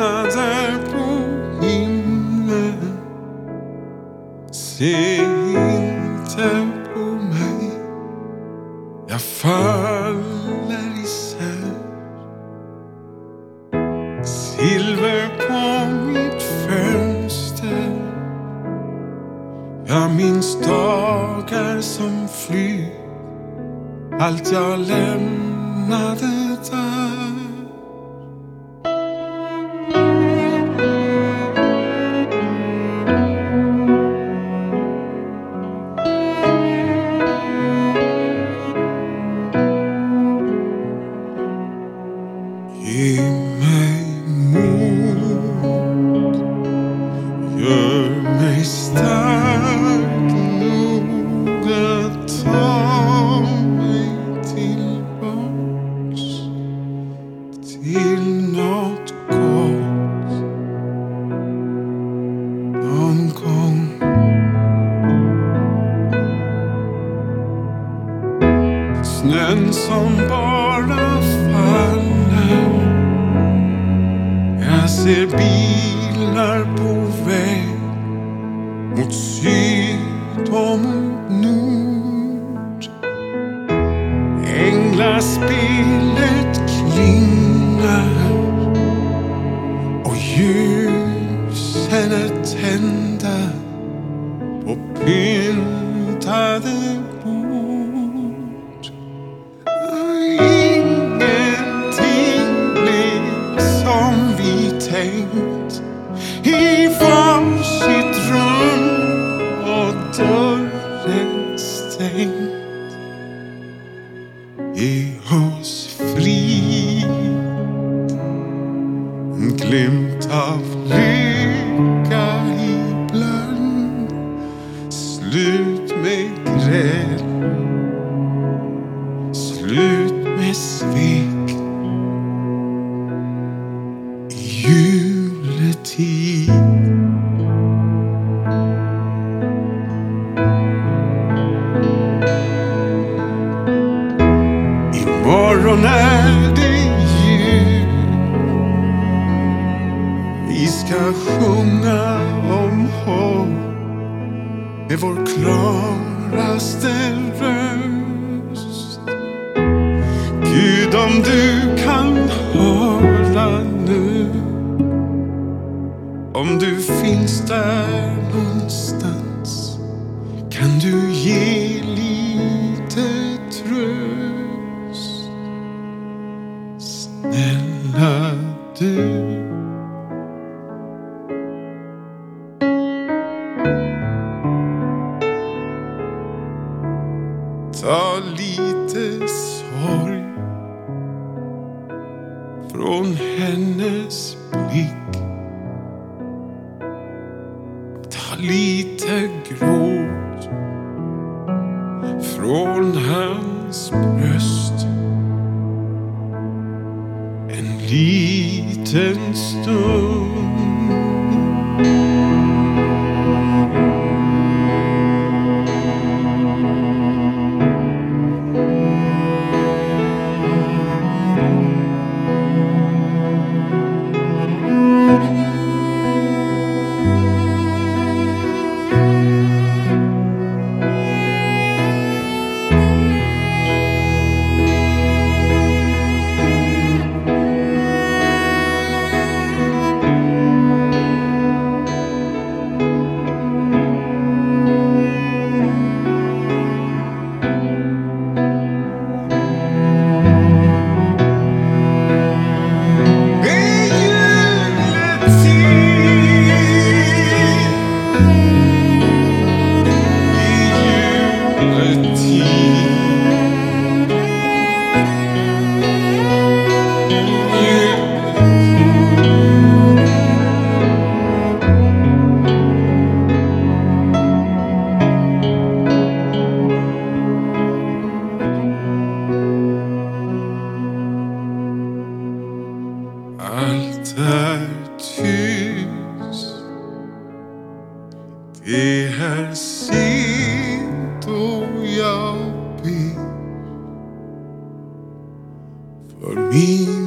Där på himlen. Se inte på mig. Jag faller isär Silver på mitt fönster. Jag minns dagar som flyr. Allt jag lämnade där. Gör mig stark nog att ta mig tillbaks till något gott någon gång Snön som bara faller Jag ser ne pouvait. En glimt av lycka ibland. Slut med gräl, slut med svek. Vi ska sjunga om hopp. Med vår klaraste röst. Gud om du kan höra nu. Om du finns där någonstans. Ta lite sorg från hennes blick. Ta lite gråt från hans bröst. En liten stund. Allt är tyst Det är sent och jag ber för mina